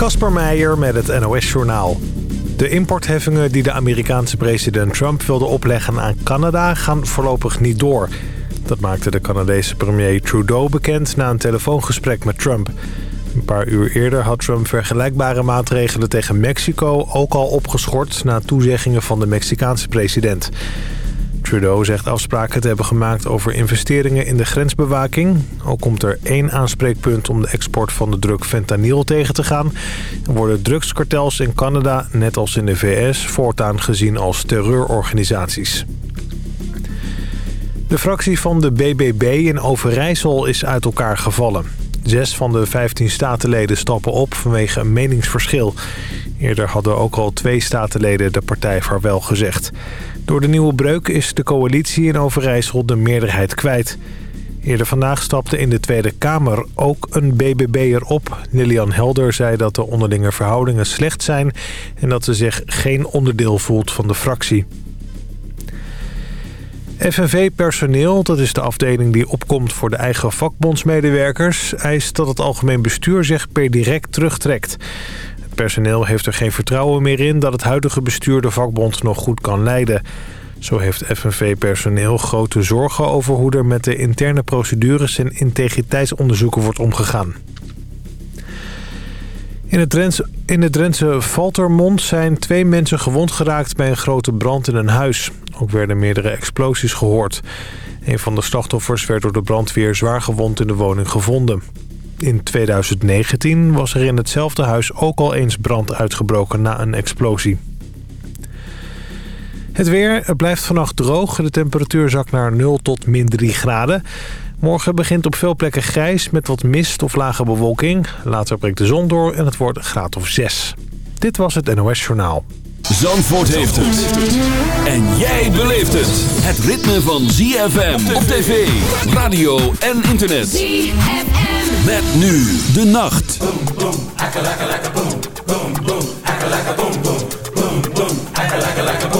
Kasper Meijer met het NOS-journaal. De importheffingen die de Amerikaanse president Trump wilde opleggen aan Canada gaan voorlopig niet door. Dat maakte de Canadese premier Trudeau bekend na een telefoongesprek met Trump. Een paar uur eerder had Trump vergelijkbare maatregelen tegen Mexico ook al opgeschort... na toezeggingen van de Mexicaanse president. Trudeau zegt afspraken te hebben gemaakt over investeringen in de grensbewaking. Ook komt er één aanspreekpunt om de export van de drug fentanyl tegen te gaan. Er worden drugskartels in Canada, net als in de VS, voortaan gezien als terreurorganisaties. De fractie van de BBB in Overijssel is uit elkaar gevallen. Zes van de 15 statenleden stappen op vanwege een meningsverschil. Eerder hadden ook al twee statenleden de partij vaarwel gezegd. Door de nieuwe breuk is de coalitie in Overijssel de meerderheid kwijt. Eerder vandaag stapte in de Tweede Kamer ook een BBB'er op. Lilian Helder zei dat de onderlinge verhoudingen slecht zijn... en dat ze zich geen onderdeel voelt van de fractie. FNV-personeel, dat is de afdeling die opkomt voor de eigen vakbondsmedewerkers... eist dat het algemeen bestuur zich per direct terugtrekt. Personeel heeft er geen vertrouwen meer in dat het huidige bestuur de vakbond nog goed kan leiden. Zo heeft FNV-personeel grote zorgen over hoe er met de interne procedures en integriteitsonderzoeken wordt omgegaan. In het, Drentse, in het Drentse Valtermond zijn twee mensen gewond geraakt bij een grote brand in een huis. Ook werden meerdere explosies gehoord. Een van de slachtoffers werd door de brandweer zwaar gewond in de woning gevonden. In 2019 was er in hetzelfde huis ook al eens brand uitgebroken na een explosie. Het weer het blijft vannacht droog. De temperatuur zakt naar 0 tot min 3 graden. Morgen begint op veel plekken grijs met wat mist of lage bewolking. Later breekt de zon door en het wordt een graad of 6. Dit was het NOS Journaal. Zandvoort heeft het. En jij beleeft het. Het ritme van ZFM op tv, radio en internet. ZFM. Met nu de nacht. Boom, boom, akka, lekker akka, boom, boom, boom, akka, boom, boom, boom, boom, akka, lekker akka, boom.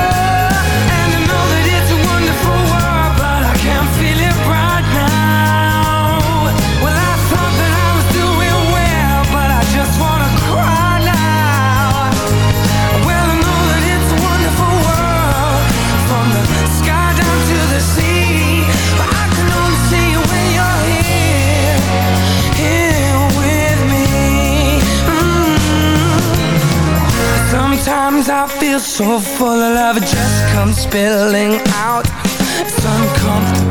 full of love it just comes spilling out. It's uncomfortable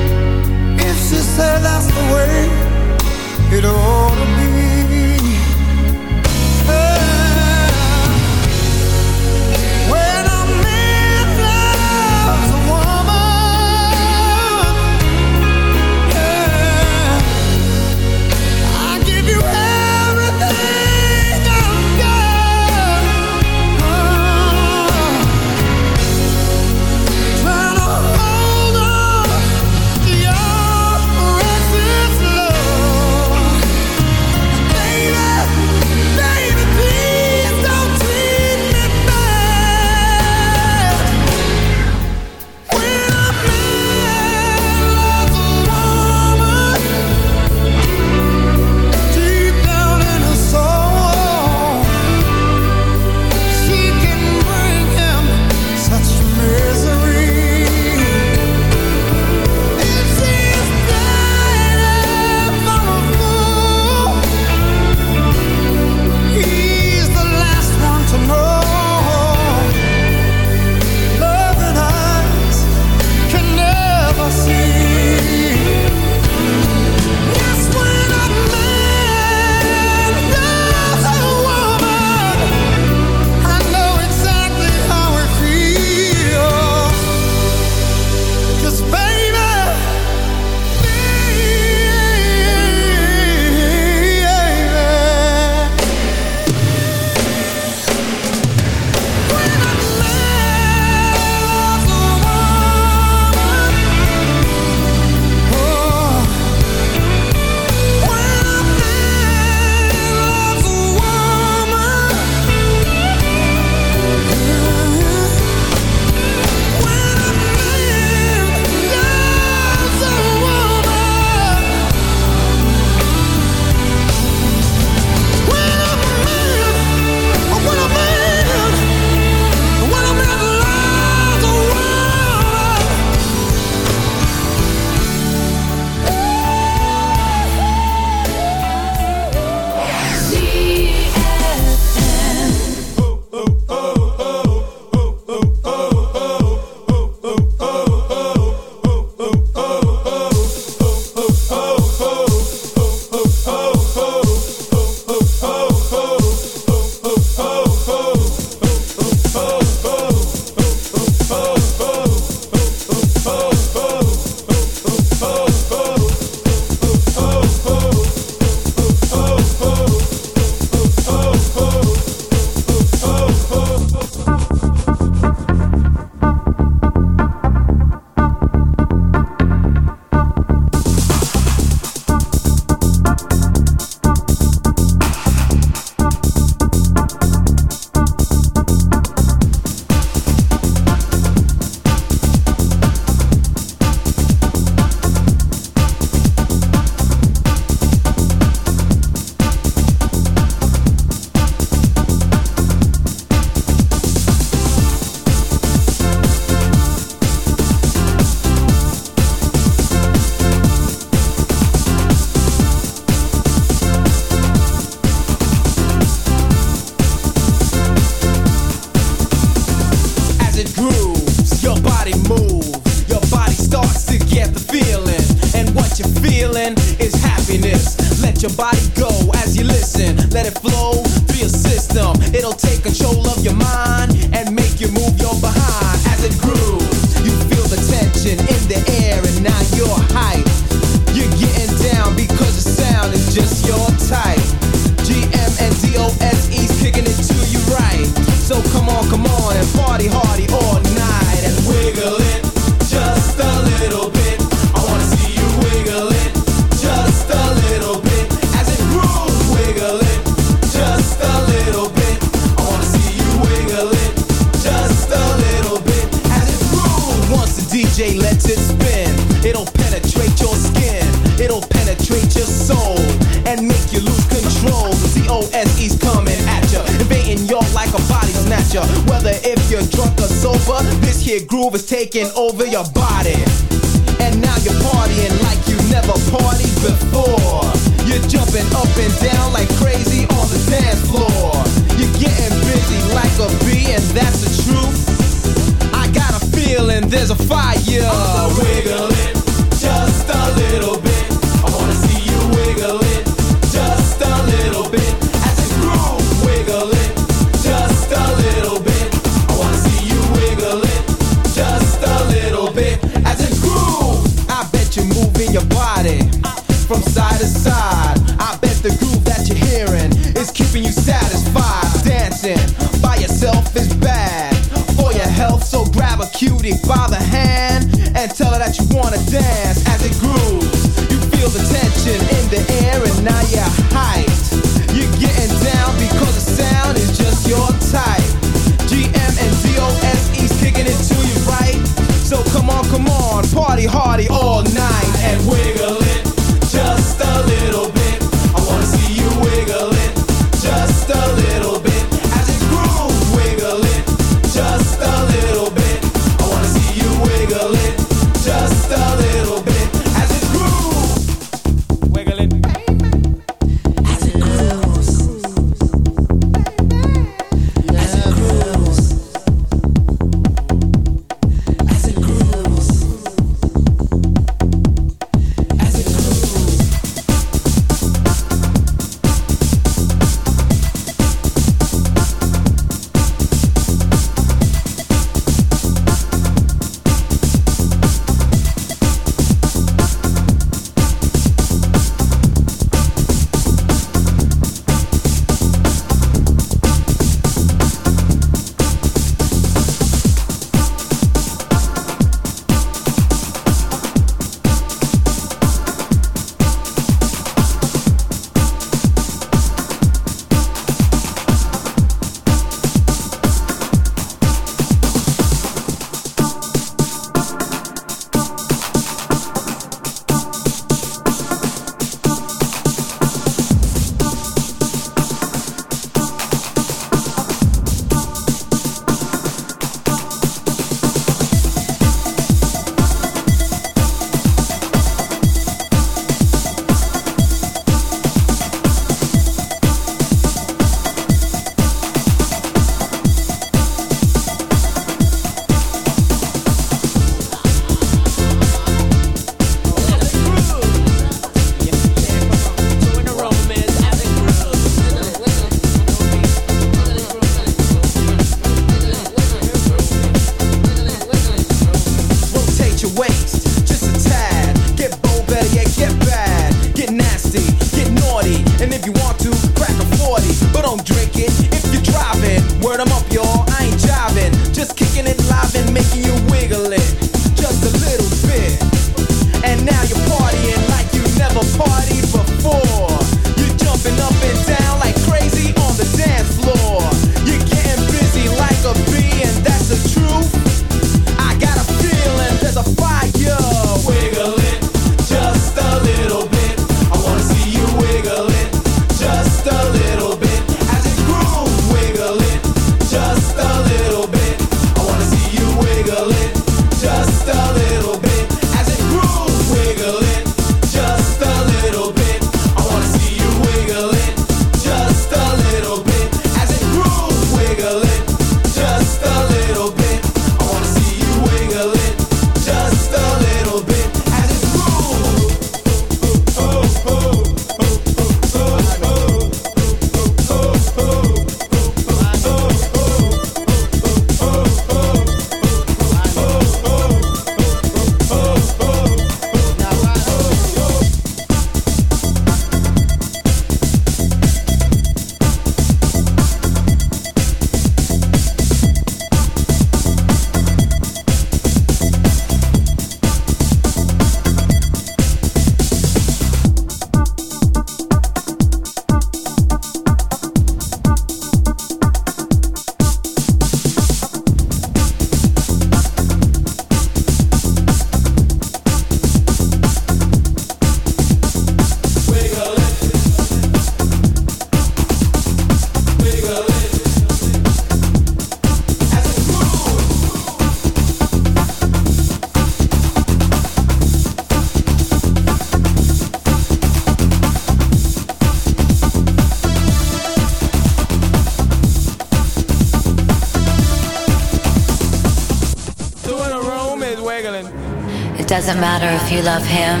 Matter if you love him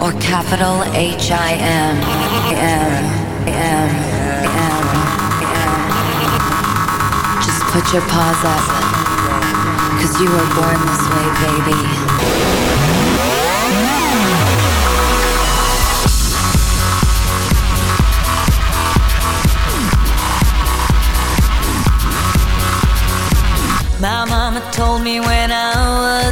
or capital H I M M M M M. Just put your paws up, cause you were born this way, baby. My mama told me when I was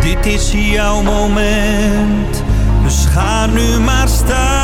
dit is jouw moment, dus ga nu maar staan.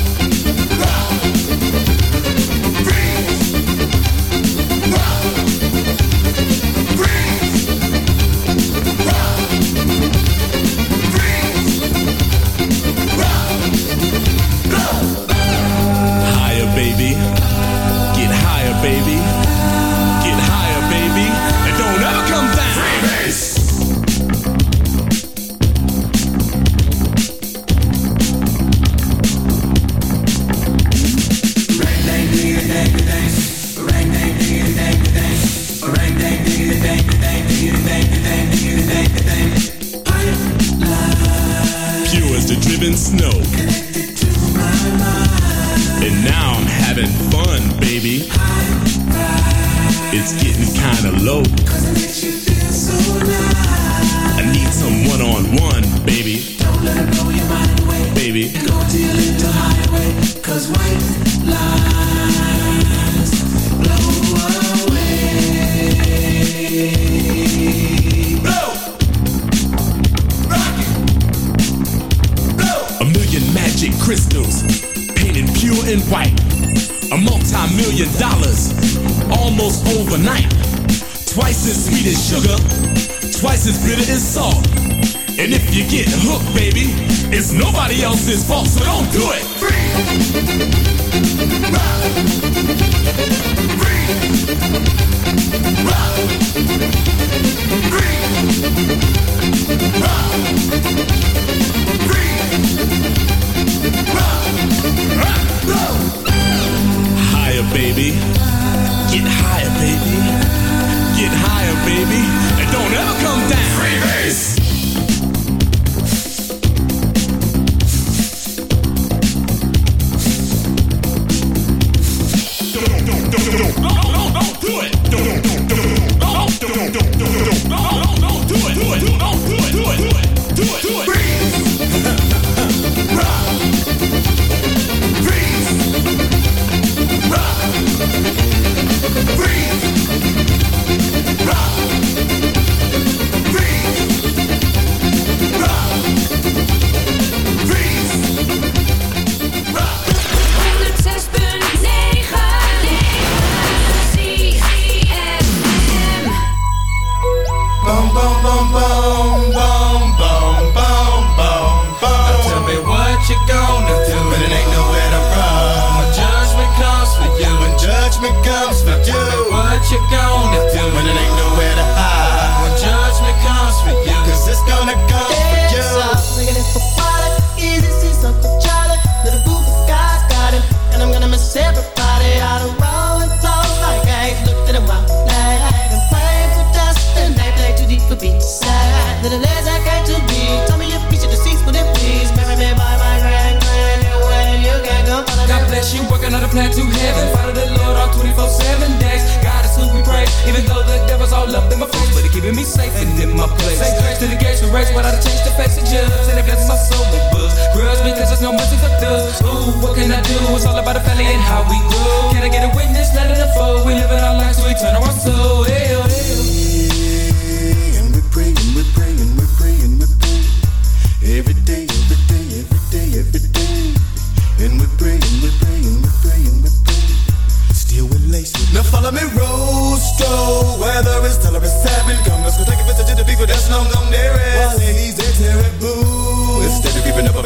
else's fault, so don't do it. Higher, baby. Get higher, baby. Get higher, baby. And don't ever come down. Freebase. Plan to heaven. Follow the Lord all 24 7 days. God is who we praise. Even though the devil's all up in my face, but he keeping me safe and in my place. Say grace to the gates for race, but I change the face of judge. And it blesses my soul with books. Grudge because there's no mercy for thugs. Ooh, what can I do? It's all about the family and how we grow. Can I get a witness? Let it unfold. We living our lives, so we turn our soul. Hell, oh, follow me, Rosto. Whether it's tell or seven, come let's go take a visit to the people that's long gone nearest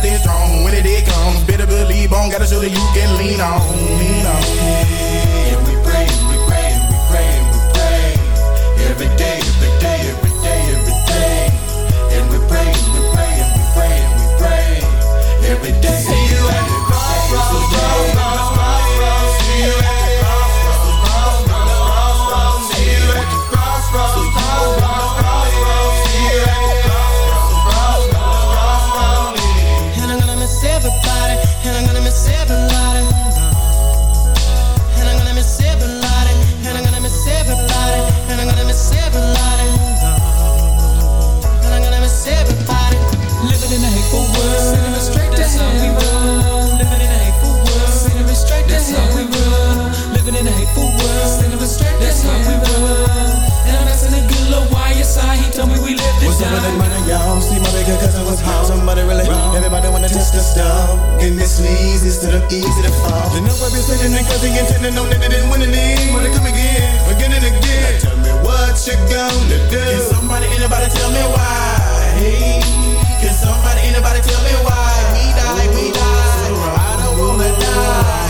nothing strong when it, comes. Better believe on, Gotta show that you can lean on. Lean on. stall. And this leads instead of easy to fall. You know I've been sitting and cussing and telling no that it didn't win any. Wanna come again, again and again. Now tell me what you gonna do. Can somebody, anybody tell me why? Can somebody, anybody tell me why? We die, we die. I don't wanna die.